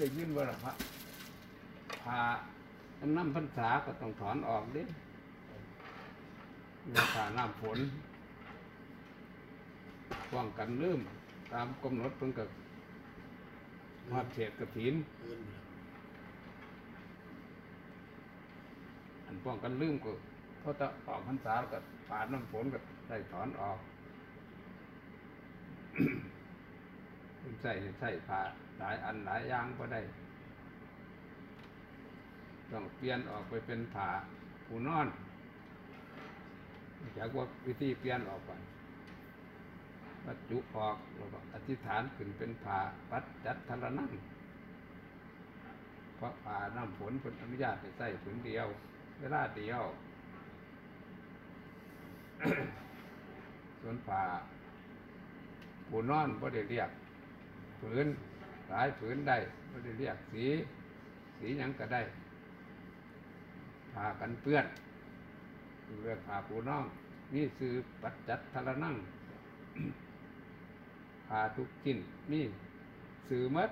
ได้ยินว่าล่ะพระพาอันน้ำพรรษาก็ต้องถอนออกดิราคาน้ำฝนป้องกันลืมตามกำหนดเพิ่งกับมาเศษกระถินอันป้องกันลืมก็เพราะถ้าออกพรรษาก็ผ่านน้ำฝนก็ได้ถอนออก ใส่ใส่ผ้าหลายอันหลายอย่างก็ได้ ต้องเปลี่ยนออกไปเป็นผ้าผูนอนจากว่าวิธีเปลี่ยนออกก่อนวัดจุออกแล้วก็อธิษฐานขึ้นเป็นผ้าปัดจัดทรนั่งเพราะผ้าน้ำฝนเป็นอนุญาตให้ใส่ผืนเดียว เวลาเดียว ส่วนผ้าผูนอนก็ได้เรียก ผืนหลายผืนได้ก็ได้เรียกสี สีหยังก็ได้ผ้ากันเปื้อนเรียกผ้าปูน้อง นี่คือปัจจัตทรนั่งผ้าทุกชิ้นนี่สื่อมัด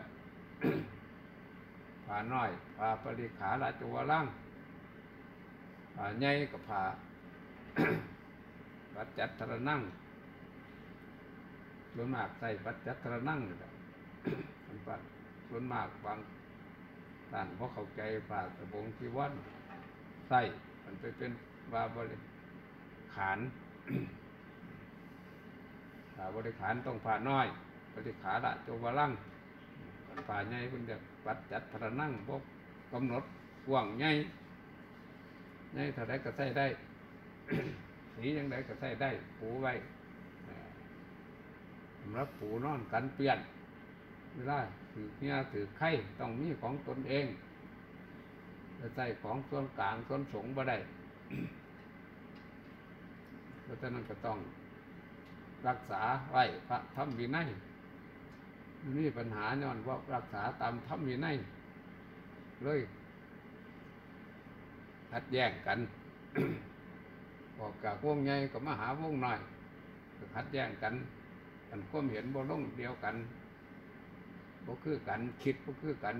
ผ้าน้อยผ้าปริขาราชวรังผ้าใหญ่กับผ้าปัจจัตทรนั่งส่วนมากใส่ปัจจัตทรนั่งนี่แหละ มันปัดส่วนมากบางท่านเพราะเข้าใจผ้าตะบงที่วันใส่มันไปเป็นบาบริขารผ้าบริขารต้องผ้าน้อย บริขาละโจวลังผ้าใหญ่เป็นเด็กปัดจัดทรนั่งพวกกำหนดกว้างใหญ่ใหญ่เท่าไรก็ใส่ได้ สียังไงก็ใส่ได้ ปูไว้สำหรับปูนอนกันเปลี่ยน เวลาถือเมียถือไข่ต้องมีของตนเองจะใส่ของส่วนกลางส่วนสงบ่ได้เพราะฉะนั้นก็ต้องรักษาไว้พระธรรมวินัยมีปัญหาย้อนว่ารักษาตามธรรมวินัยเลยขัดแย้งกันออกจากวงใหญ่ก็มาหาวงหน้อยขัดแย้งกันกันความเห็นบ่ลงเดียวกัน บ่คือกัน คิดบ่คือกัน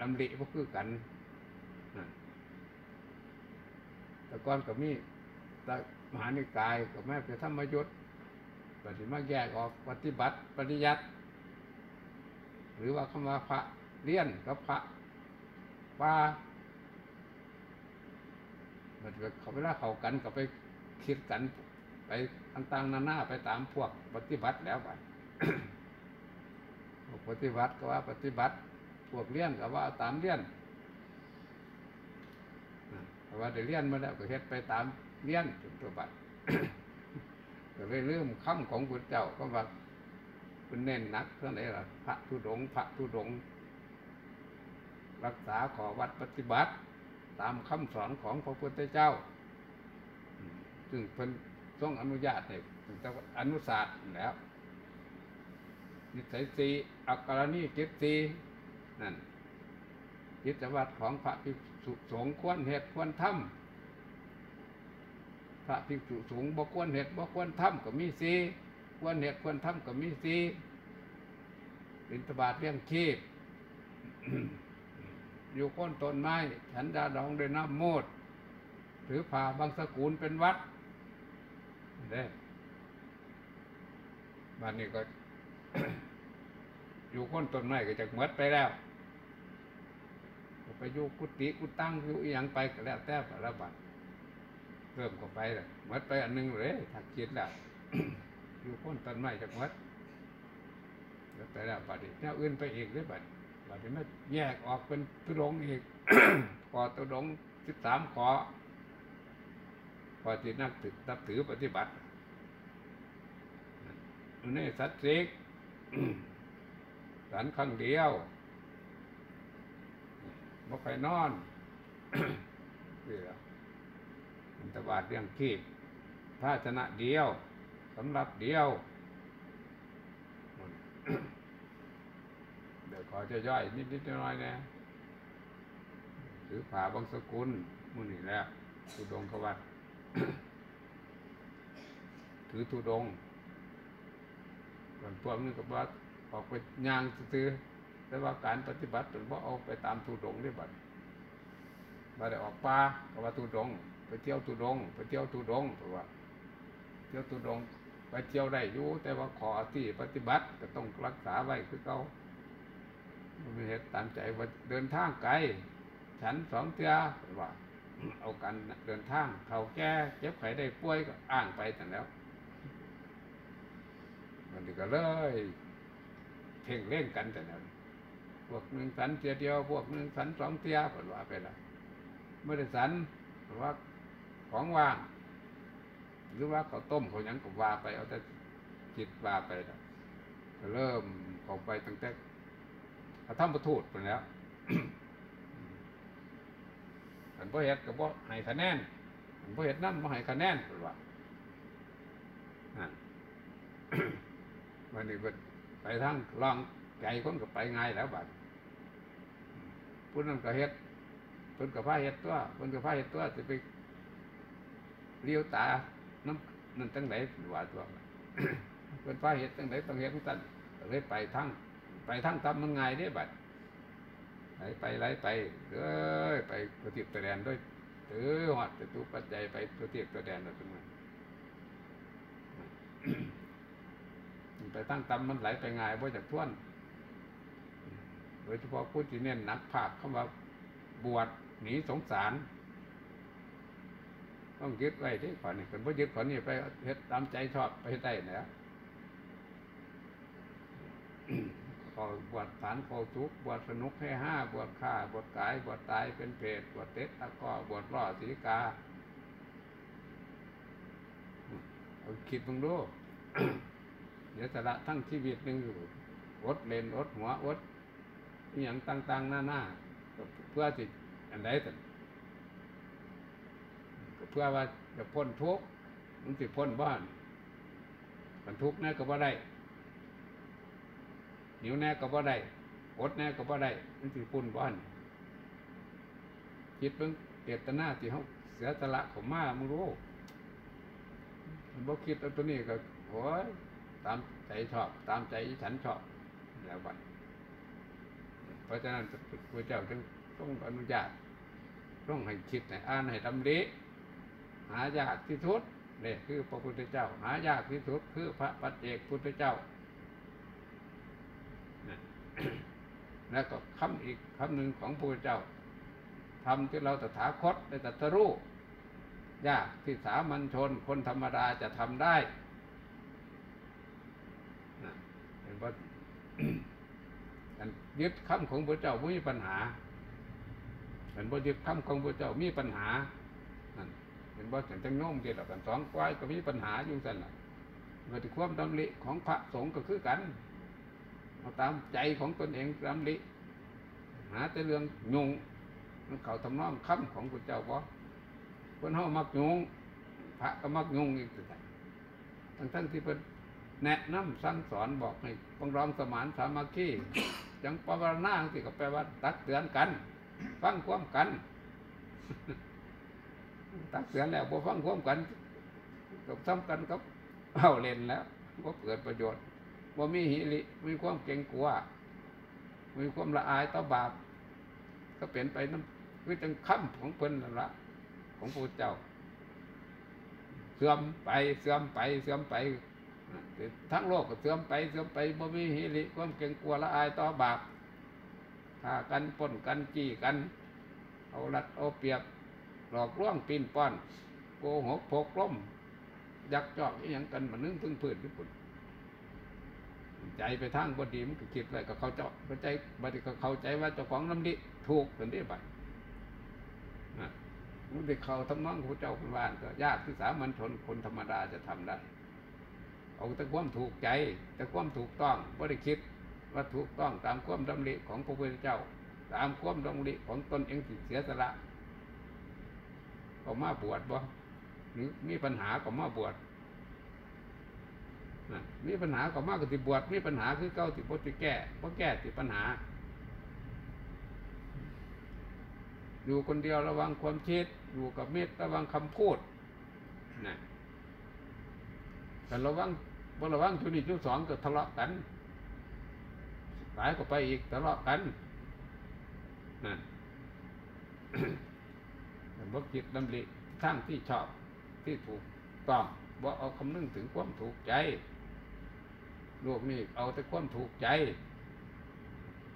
ดำริบ่คือกันแต่ก่อนก็มีต่มหานิกายก็แม่ไปธรรมยุทธปฏิมาแยกออกปฏิบัติปฏิยัติหรือว่าคำว่าพระเลี้ยนกับพระป่ามันเขาเวลาเขากันก็ไปคิดกันไปต่างๆนานาไปตามพวกปฏิบัติแล้วไป ปฏิบัติก็ว่าปฏิบัติพวกเลี้ยนก็ว่าตามเลี้ยนนะเพราะว่าได้เลี้ยนมาแล้วก็เฮ็ดไปตามเลี้ยนจนตัวบัดก็เลยลืมคำของพุทธเจ้าก็ว่าเป็นเน้นหนักเท่าไหร่ล่ะพระธุดงพระธุดง รักษาขอวัดปฏิบัติ ตามคำสอนของพระพุทธเจ้าซึ่งเพิ่นทรงอนุญาตให้ถึงจะอนุศาสตร์แล้ว นิสัยสีอักกรณีกิจสีนั่นกิจวัตรของพระภิกษุสงฆ์ควรเหตุควรทำพระภิกษุสงฆ์บ่ควรเหตุบ่ควรทำก็มีสีควรเหตุควรทำก็มีสีบิณฑบาตเลี้ยงชีพอยู่ก้นต้นไม้ฉันดาดองด้วยน้ำโมดถือผ่าบางสกุลเป็นวัดเด้บ้านนี้ก็ อยู่ก้นต้นไม้ก็จะหมดไปแล้วไปอยู่กุฏิกุตั้งอยู่อย่างไปก็แล้วแต่ละบัดเริ่มก็ไปเลยหมดไปอันหนึงเลยถ้าคิดแล้วอยู่ก้นต้นไม้จะหมดแล้วไปแล้วบัดนี้แนวอื่นไปอีกเลยบัดบัดนี้มันแยกออกเป็นตุดงอีกขอตุดงสิบสามขอขอที่นักถือนับถือปฏิบัติอันนี้สัตว์สิก สันครั้งเดียวบ่ไปนอนนี่แหละมันตบาดเรื่องขีบภาชนะเดียวสำหรับเดียวเดี๋ยวขอจะย่อยนิดนิดๆหน้อยๆนะถือผาบางสกุลมุ่นี่แล้วทุดงขวัดถือทุดงส่วนพวกนี้ก็ว่า ออกไปย่างซื้อแต่ว่าการปฏิบัติเป็นว่าเอาไปตามทุดงได้บัดมาได้ออกป่าก็ว่าทุดง ไปเที่ยวทุดง ไปเที่ยวทุดงเพราะว่า เที่ยวทุดง ไปเที่ยวได้อยู่แต่ว่าขอที่ปฏิบัติก็ต้องรักษาไว้คือเขาม่เหตุตามใจว่าเดินทางไกลฉันสองเที่ยว่า เอากันเดินทางเขาแก่เจ็บไข้ได้ป่วยก็อ้างไปแต่แล้วมันก็เลย เพ่งเล่งกันแต่แล้วพวกหนึ่งสันเทียเดียวพวกหนึ่งสันสองเทียผลว่าไปละไม่ได้สันเพราะว่าของว่าง หรือว่าเขาต้มเขายังก็ว่าไปเอาแต่จิตว่าไปแล้วเริ่มเข้าไปตั้งแต่กระทำประทูดไปแล้วอันพ่อเห็ดกับพ่ให้คะแนนอันพ่อเห็ดนั่นมาให้คะแนนเป็นว่านั่นวันนี้เพิ่น ไปทางลองใจคนก็ไปง่ายแล้วบัดผู้นั้นก็เฮ็ดเพิ่นก็พาเฮ็ดตัวเพิ่นก็พาเฮ็ดตัวจะไปเลี้ยวตาน้ำนั่นตั้งไหนว่าตัวเพิ่นพาเฮ็ดตั้งไหนต้องเฮ็ดทั้งนั้นเลยไปทางไปทางทำมันง่ายเด้บัดไหลไปไหลไปเด้อไปตัวติบตัวแดนด้วยถือหอดจะตุปัจจัยไปตัวติบตัวแดนแล้วตรงนั้น ไปตั้งตำมันไหลไปง่ายบ่จากท่วนโดยเฉพาะผู้ที่เน้นหนักภาคเข้ามาบวชหนีสงสาร ต้องยึดไว้ที่ขอนี่เป็นบ่ยึดขอนี่ไปเฮ็ดตามใจชอบไปได้นะขอบวชฐานขอทุกบวชสนุกให้ห้าบวชฆ่าบวชกาย บวชตายเป็นเพศบวชเต็ดตะกอบวชล่อสีกาเอาคิดมึงดู เดี๋ยวแต่ละทั้งชีวิตหนึ่งอยู่อดเลนอดหัวอดอย่างต่างๆหน้าหน้าๆเพื่อสิอันใดแต่เพื่อว่าจะพ้นทุกข์มันสิพ้นบ้านมันทุกข์แน่ก็บ่ได้หิวแน่ก็บ่ได้อดแน่ก็บ่ได้มันสิพ้นบ้านคิดเบิ่งเจตนาที่เขาเสียสละของมามึงรู้มันบ่คิดเอาตัวนี้ก็โอ้ย ตามใจชอบ ตามใจฉันชอบแล้วบัดเพราะฉะนั้นพระเจ้าจึงต้องอนุญาตต้องให้คิดให้อ่านให้ดำริหายากที่สุดนี่คือพระพุทธเจ้า หายากที่สุดคือพระปัจเจกพุทธเจ้านะแล้วก็คำอีกคำหนึ่งของพระพุทธเจ้าทำที่เราตถาคตได้ตรัสรู้ยากที่สามัญชนคนธรรมดาจะทำได้ เห็นว่าอันยึดคำของพระเจ้าไม่มีปัญหาเห็นว่ายึดคำของพระเจ้ามีปัญหานั่นเห็นว่าถึงจะโน้มเดียวกันสองกวายก็มีปัญหาอยู่สั่นละเมื่อที่ความดำริของพระสงฆ์ก็คือกันเอาตามใจของตนเองดำริหาแต่เรื่องยงมันเขาทำนองคำของพระเจ้าบ่คนเฮามักยงพระก็มักยงอีกต่ทั้งทั้งที่เป็น แนะนำสั่งสอนบอกให้ปองรองสมานสามัคคีจังปวารณาที่ก็แปลว่า ตักเตือนกัน ฟังความกัน ตักเตือนแล้วพอฟังความกันกับซ้ำกันกับเอาเล่นแล้วก็เกิดประโยชน์ว่ามีหิริมีความเก่งกลัว มีความละอายต่อบาป ก็เปลี่ยนไปนั่นคือจังคำของเพิ่นนั่นละของพระเจ้า เสื่อมไปเสื่อมไปเสื่อมไป ทั้งโลกก็เสื่อมไปเสื่อมไปบ่มีหิริความเก่งกลัวละอายต่อบาปฆ่ากันป้นกันจี้กัน เอารัดเอาเปียบหลอกลวงปีนป้อน โกหกพกล้มยักจอกอย่างกันมันนึงถึงพื้นที่ปุ่นใจไปทางบดีมันก็คิดเลยก็เขาเจาะเข้าใจบัดนี้ก็เข้าใจว่าเจ้าของน้ำดิถูกเป็นที่บัดนะมันได้เขาทำนองพระเจ้าคุณวานก็ยากที่สามัญชนคนธรรมดาจะทำได้ เอาแต่ความถูกใจแต่ความถูกต้องไม่ได้คิดว่าถูกต้องตามความดำริของพระพุทธเจ้า ตามความดำริของตนเองที่เสียสละก็มาบวชบ่หรือมีปัญหาก็มาบวชมีปัญหาก็มากกว่าที่บวชมีปัญหาคือเก้าที่พติแก้เพราะแก้ที่ปัญหา อยู่คนเดียวระวังความคิดอยู่กับเมตระวังคำพูดนะ แต่ระวังบระวังชุดนี้ชุดสองก็ทะเลาะกันหลายก็ไปอีกทะเลาะกันนั่นบ่คิดดำริทางที่ชอบที่ถูกต้องบ่เอาคำนึงถึงความถูกใจโลกนี้เอาแต่ความถูกใจ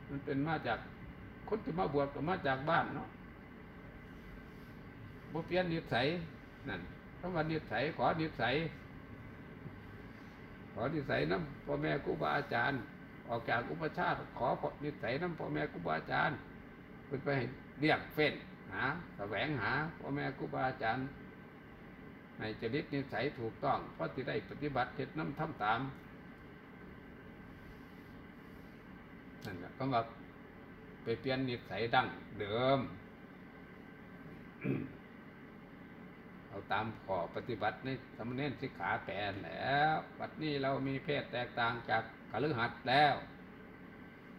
มันเป็นมาจากคนที่มาบวชก็มาจากบ้านเนาะบ่เปลี่ยนนิสัยนั่นคำว่านิสัยขอนิสัย อนิสัยน้ำพ่อแม่ครูบาอาจารย์ ออกจากอุปชาติขอนิสัยน้ำพ่อแม่ครูบาอาจารย์เพิ่นไปให้เรียกเฟ้นหาแสวงหาพ่อแม่ครูบาอาจารย์ ในจริตนิสัยถูกต้องเพราะที่ได้ปฏิบัติเท็ดน้ำทำตามนั่นแหละก็ว่าไปเปลี่ยนนิสัยดั้งเดิม เอาตามขอปฏิบัติในสมณเณรสิกขาแปดแล้วบัดนี้เรามีเพศแตกต่างจากกฤหัสแล้ว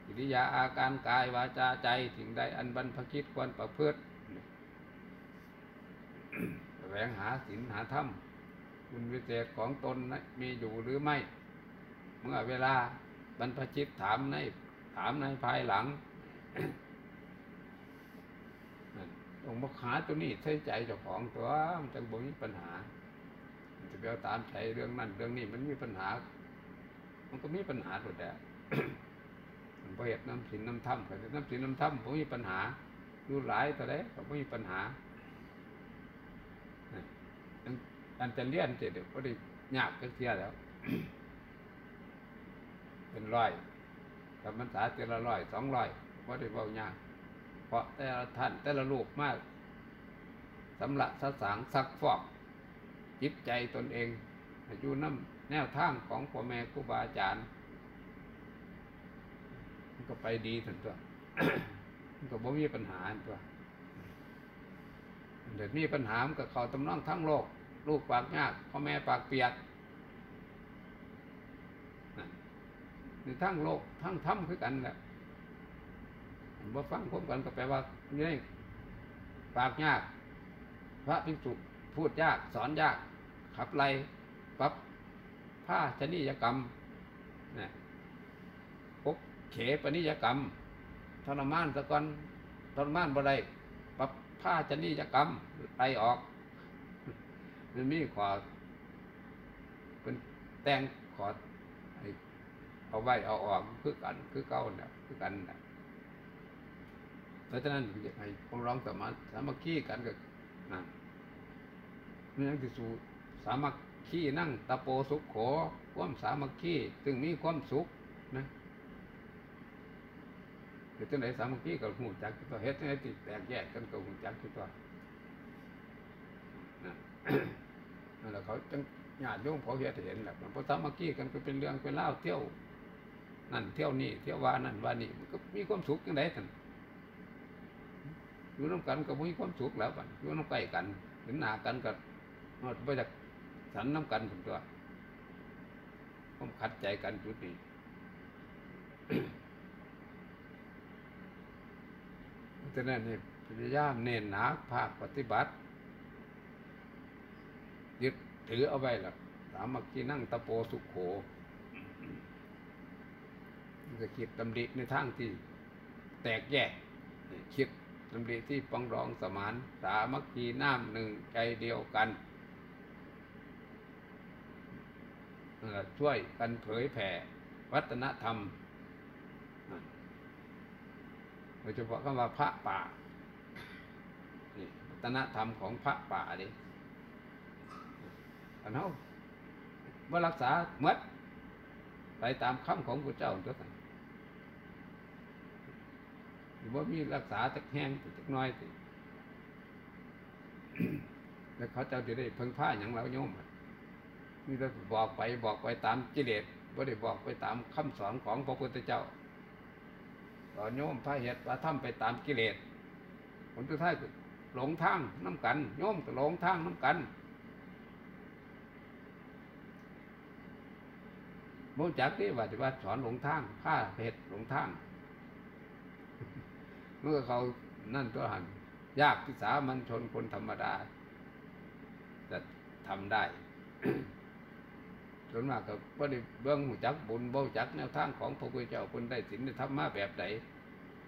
กิริยาอาการกายวาจาใจถึงใดอันบรรพคิดควรประพฤติแสวงหาศีลหาธรรมคุณวิเศษของตนนะมีอยู่หรือไม่ เมื่อเวลาบรรพชิตถามในถามในภายหลัง ต้องมาหาตัวนี้ใช้ใจเจ้าของตัวมันจังบ่มีปัญหาจะไปเอาตามใจเรื่องนั้นเรื่องนี้มันมีปัญหา มันก็มีปัญหาตัวแต่มันพอเหตุน้ำสินน้ำถ้ำแต่น้ำสินน้ำถ้ำผมมีปัญหาอยู่หลายตัวเลยก็ไม่มีปัญหาอันอันจะเลี่ยนเจ็ดก็ได้ยากกันเสียแล้ว เป็นร้อยกับมันษาเจละร้อยสองร้อยก็ได้เบายาก เพราะแต่ละท่านแต่ละลูกมากสำหรับสสางซักฟอกจิตใจตนเองอยู่น้ำแนวทางของพ่อแม่ครูบาอาจารย์มันก็ไปดีถึงตัวมันก็บ่มีปัญหาตัวเดี๋ยวมีปัญหามันก็เขาตำนองทั้งโลก ลูกปากยากพ่อแม่ปากเปียกในทั้งโลกทั้งถ้ำคือกันแหละ บ่ฟังพบกันก็แปลว่าเนี่ยปากยาก พระภิกษุพูดยากสอนยาก ขับไล่ปับผ้าชนิยกรรมนะปกเขปนิยกรรมทรมานสะกอนทรมานบ่ได้ปับผ้าชนิยกรรมไล่ออกมันมีขอเป็นแต่งขอเอาไว้เอาออกคือกันคือเก่าเนี่ยคือกันเนี่ย เพราะฉะนั้นอยากให้พวกร้องสมาสามัคคีกันกับนั่นนี่นั่นคือสู่สามัคคีนั่งตะโปสุขโขความสามัคคีซึ่งมีความสุขนะเดี๋ยวจังไหนสามัคคีกับหูจักตัวเฮ็ดให้ติดแตกแยกกันกับหูจักตัวนั่นนั่นแหละเขาจังญาติโยมเขาเห็นเห็นแหละเพราะสามัคคีกันก็เป็นเรื่องเป็นเล่าเที่ยว นั่นเที่ยวนี่เที่ยวว่านั่นว่านี่มันก็มีความสุขจังไดท่าน อยู่น้ำกันก็มีความสุขแล้วบัดอยู่น้ำใกล้กันเห็นหน้ากันก็นอดไปจากสันน้ำกันผมตัวผมขัดใจกันจุดนี้ฉะนั้นนี่พยายามเน้นหนาภาคปฏิบัติยึดถือเอาไว้ล่ะสามัคคีนั่งตะโปสุขโขจะคิดตำดิในทางที่ แตกแยกคิด ดำริที่ปองรองสมานสามัคคีน้ำหนึ่งใจเดียวกันช่วยกันเผยแผ่วัฒนธรรมโดยเฉพาะคำว่าพระป่านี่วัฒนธรรมของพระป่าดิอันนั้นว่ารักษาเมดไปตามคำของพระเจ้าตัวนั้น หรือว่ามีรักษาจักแห้งจักน้อยสิแล้วเขาเจ้าจะได้เพิ่งผ้าอย่างเราโยมนี่จะบอกไปบอกไปตามกิเลสไม่ได้บอกไปตามคำสอนของพระพุทธเจ้าตอนโยมพระเหตุพระธรรมไปตามกิเลสผลสุดท้ายก็หลงทางน้ำกัน โยมก็หลงทางน้ำกันโมจักที่ว่าจะว่าสอนหลงทางผ้าเหตุหลงทาง เมื่อเขานั่นตัวหันยากที่สามัญชนคนธรรมดา จะทำได้ส่วนมากก็บ่ได้เบิ่งหูจักบุญบ่จักแนวทางของพระพุทธเจ้าเพิ่นได้ศีลได้ธรรมะแบบใด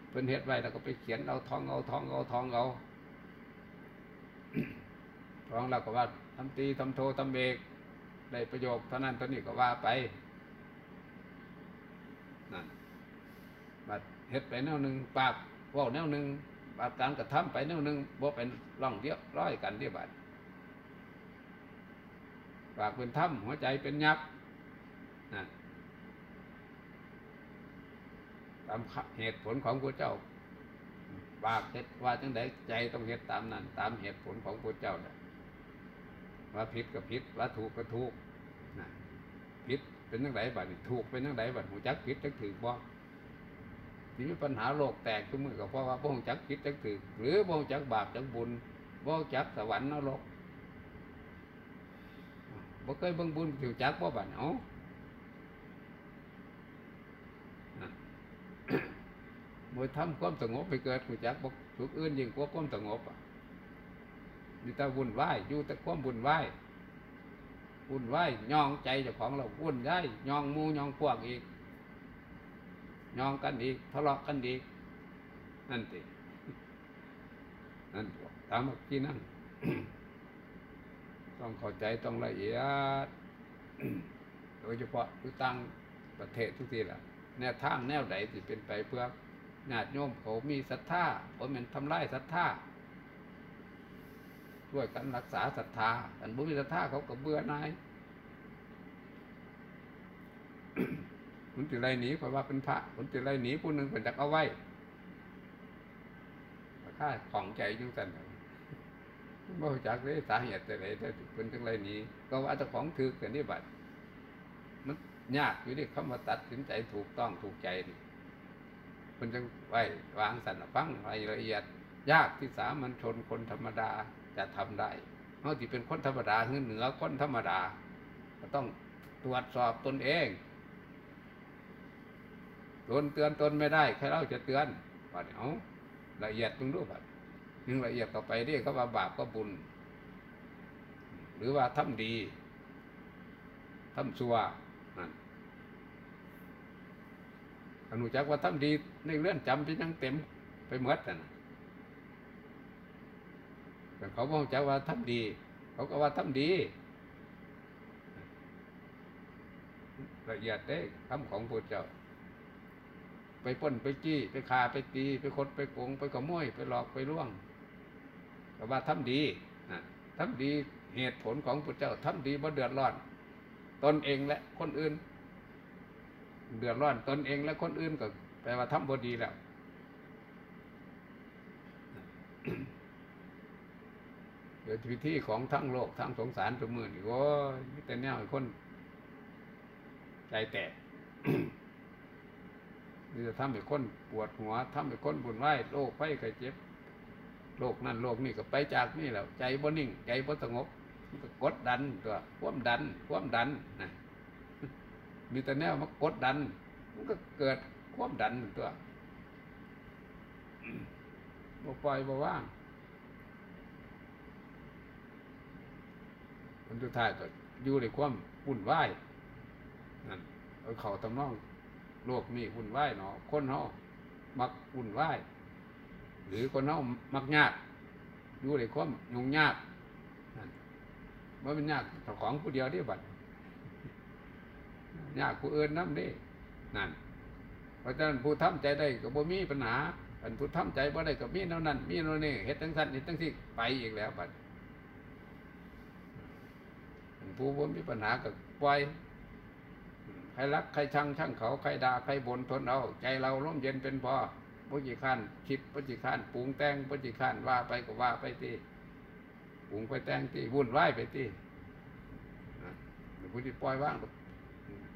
เพิ่นเฮ็ดไว้แล้วก็ไปเขียนเอาทองเอาทองเอาทองเอาทองเราก็ว่าทำตีทำโททำเบกได้ประโยคเท่านั้นเท่านี้ก็ว่าไปนั่นบัดเฮ็ดไปแนวหนึ่งปาก ว้าแนวหนึ่งบาปการกระทำไปแนวหนึ่งบ่เป็นร่องเดียวร้อยกันเดียวบัดปากเป็นถ้ำหัวใจเป็นยักษ์นะตามเหตุผลของพระเจ้าปากเฮ็ดว่าจังไดใจต้องเฮ็ดตามนั้น ตามเหตุผลของพระเจ้าน่ะว่าผิดก็ผิดว่าถูกก็ถูกนะผิดเป็นจังไดบัดถูกเป็นจังไดบัดหูจักผิดจักถือบ่ ที่มีปัญหาโลกแตกทุกมือก็เพราะว่าบ่ฮู้จักผิดจักถือหรือบ่ฮู้จักบาปจักบุญบ่ฮู้จักสวรรค์นรกบ่เคยบิ่งบุญผิวจักบ่บัดเนาบ่ทำความสงบไปเกิดหูจักบ่สุขอื่นยิ่งกว่าความสงบอะมีแต่วุ่นวายอยู่แต่ความวุ่นวายวุ่นวายย่องใจเจ้าของเราวุ่นวายย่องมูย่องพวกอีก ยองกันอีกทะเลาะกันอีกนั่นสินั่นตามกี้นั่นต้องเข้าใจต้องละเอียด โดยเฉพาะอยู่ต่างประเทศทุกทีละแนวทางแนวใดที่เป็นไปเพื่อญาติโยมเขามีศรัทธาผมเป็นทำลายศรัทธาช่วยกันรักษาศรัทธาอันบุญศรัทธาเขาก็เบื่อนาย คุณติไรหนีเพราะว่าเป็นพระคุณติไรหนีผู้หนึ่งเป็นจักเอาไว้ข้าของใจอยุ่งสันน่ะบ่รู้จักเลยสาเหตุแต่ไหนแต่เป็นจังไรหนี้ ก็ว่าจ้าของถือกันนี่บัดมันยากอยู่ที่คำว่าตัดสินใจถูกต้องถูกใจนี่มันจึงไว้วางสันฟังรายละเอียด ยากที่สามัญชนคนธรรมดาจะทำได้เมื่อที่เป็นคนธรรมดาคือเหนือคนธรรมดา ก็ต้องตรวจสอบตนเอง ตนเตือนตนไม่ได้ใครเล่าจะเตือนบัดนี้เอาละเอียดตรงนู้บัดยิ่งละเอียดต่อไปเรียกเขาว่าบาปก็บุญ หรือว่าทำดีทำชั่วนั่นอนุจักว่าทำดีในเรื่องจำเป็นยังเต็มไปหมดนะนะแต่เขาบอกจักว่าทำดี เขาก็ว่าทำดีละเอียดเด้คำของพระเจ้า ไปป้นไปจี้ ไปฆ่าไปตี ไปคดไปโกงไปขโมยไปหลอกไปล่วงแต่ว่าทำดีนะทำดีเหตุผลของพระเจ้าทำดีบ่เดือดร้อน ตนเองและคนอื่น เดือดร้อนตนเองและคนอื่นก็แปลว่าทำบ่ดีแล้วเกิดวิธีของทั้งโลกทั้งสงสารตัวมือนี่โอ้ยมีแต่แนวคน ใจแตก นี่จะทำให้คนปวดหัวทำให้คนบุญไหวโรคไข้ไข้เจ็บโรคนั่นโรคนี่ก็ไปจากนี่แล้ว ใจบ่นิ่ง ใจบ่สงบมันก็กดดันตัวควมดันควมดันนะมีแต่แนวมากดดัน มันก็เกิดควมดันตัวบ่ปล่อยบ่ว่างผลสุดท้ายก็อยู่ในความวุ่นวายนั่นเอาเขาตำนอง โลกนี้วุ่นวายเนาะคนเฮามักวุ่นวายหรือคนเฮามักยากอยู่ในความยุ่งยากนั่นมันเป็นยากเจ้าของผู้เดียวเด้บัดยากผู้เอื่นนำเด้นั่น เพราะฉะนั้นผู้ทำใจได้ก็บ่มีปัญหาอันผู้ทำใจบ่ได้ก็มีเท่านั้น มีเท่านี้เฮ็ดจังซั่นเฮ็ดจังซี่ไปอีกแล้วบัดผู้บ่มีปัญหาก็ปล่อย ใครรักใครชังช่างเขาใครด่าใครบ่นทนเอาใจเราร่มเย็นเป็นพอปุจิขันคิดปุจิขันปรุงแต่งปุจิขันว่าไปก็ว่าไปที่ปรุงไปแต่งที่วุ่นวายไปที่นะผู้ที่ปล่อยว่าง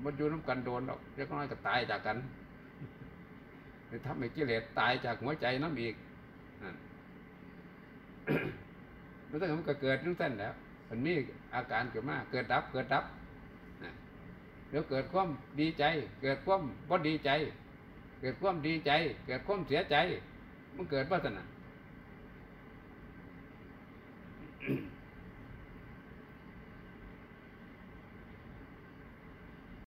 มันอยู่น้ำกันโดนหรอกเล็กน้อยก็ตายจากกันทำให้กิเลสตายจากหัวใจน้ำอีกนั่นมันต้องมันก็เกิดนั่นเส้นแล้วมันมีอาการเกิดมากเกิดดับเกิดดับ เดี๋ยวเกิดความดีใจ เกิดความบ่ดีใจ เกิดความดีใจ เกิดความเสียใจ มันเกิดว่าสนา